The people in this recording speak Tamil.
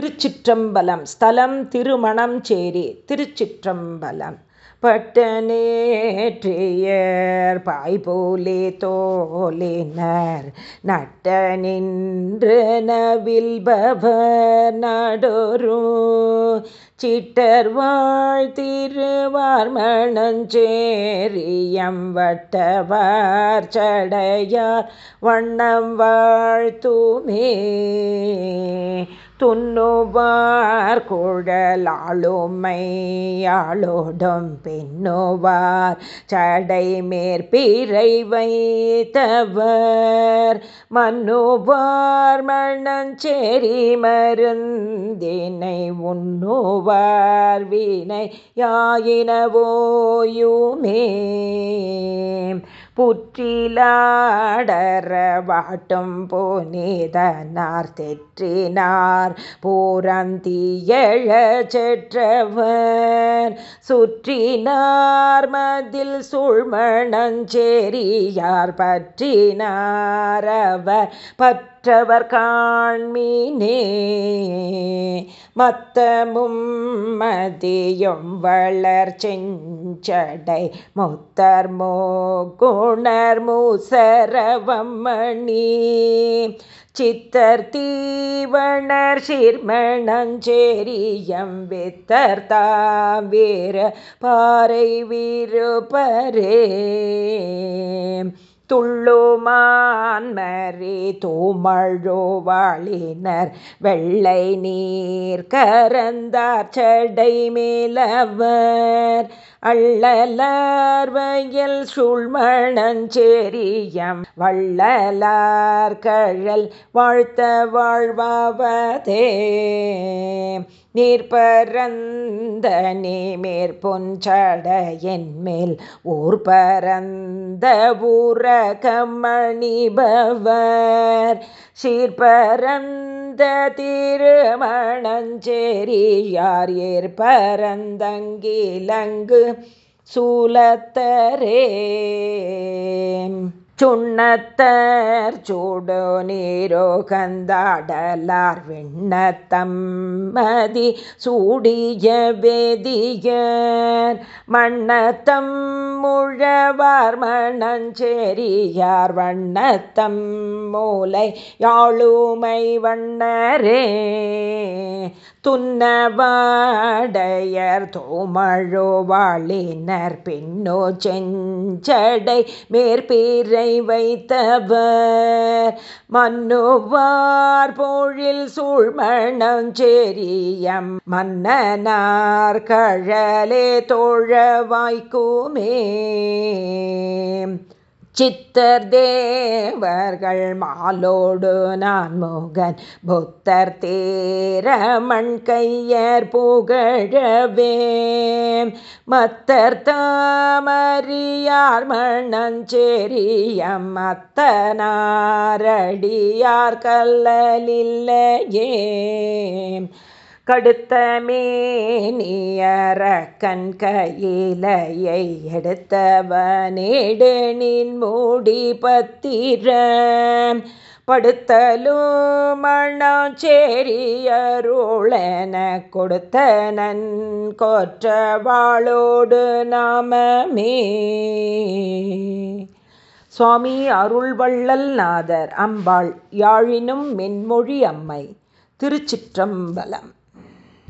திருச்சிற்றம்பலம். ஸ்தலம் திருமணம் சேரி திருச்சிற்றம்பலம். பட்டனேற்றியர் பாய்போலே தோலினர் நட்ட நின்று நவில்பவர் நாடொரு. சிட்டர் வாழ் மணஞ்சேரியம் வட்டவார் சடையார். வண்ணம் வாழ்த்துமே. துண்ணுவார் குழலாளுமையாளோடும் பின்னுவார். சடை மேற்பிறை வைத்தவர் மன்னுவார் மண்ணஞ்சேரி மருந்தினை உண்ணுவார் வினை யாயினவோயுமே புற்றிலாடரவாட்டும் புனிதனார் தெற்றினார். பூரந்தியழ செற்றவர் சுற்றினார். மதில் சூழ்மணஞ்சேரியார் பற்றினார். அவர் மற்றவர் காண்மீனே மத்தமும் மதியும் வளர் செஞ்சடை. முத்தர் மோகுணர் மூசரவம் சித்தர் தீவணர் சிர்மணஞ்சேரியம் வித்தர் தாவீர பாறை வீருபரே. துள்ளுமான்மரி தோமழோவாளினர் வெள்ளை நீர் கரந்தார் சடை மேலவர் அள்ளலார் வயல் சூழ்மணஞ்சேரியம் வள்ளலார் கழல் வாழ்த்த வாழ்வாவதே. நீர்பரந்த நீமேற் பொஞ்சடையன் மேல் ஊர் பரந்த ஊரகமணிபவர் சீர்பரந்த திருமணஞ்சேரியார் ஏற்பரந்தங்கிலங்கு சூலத்தரே. சுண்ணத்தர் சூடு நீரோ கந்தாடலார் விண்ணத்தம்மதி சூடிய வேதியர். மண்ணத்தம் முழவார் மணஞ்சேரியார். வண்ணத்தம் மூலை யாழுமை வண்ணரே. துன்னவாடையர் தோமழோ வாழினர் பின்னோ செஞ்சடை மேற்பிறை வைத்தவர். மன்னுவார் பொழில் சூழ்மணஞ்சேரியம் மன்னனார் கழலே தோழ வாய்க்குமே. சித்தர் தேவர்கள் மாலோடு நான் மோகன். புத்தர் தேரமண் கையர் புகழவே மத்தர் தாமரியார் மண்ணஞ்சேரியம் மத்தனாரடியார் கல்லலில்லையே கடுத்த மேனியற கண்கையிலையை எடுத்தவனேடனின் மூடி பத்திர. படுத்தலும் மண்ணாச்சேரியருளென கொடுத்த நன் கொற்றவாளோடு நாமமே. சுவாமி அருள்வள்ளல் நாதர் அம்பாள் யாழினும் மென்மொழி அம்மை திருச்சிற்றம்பலம்.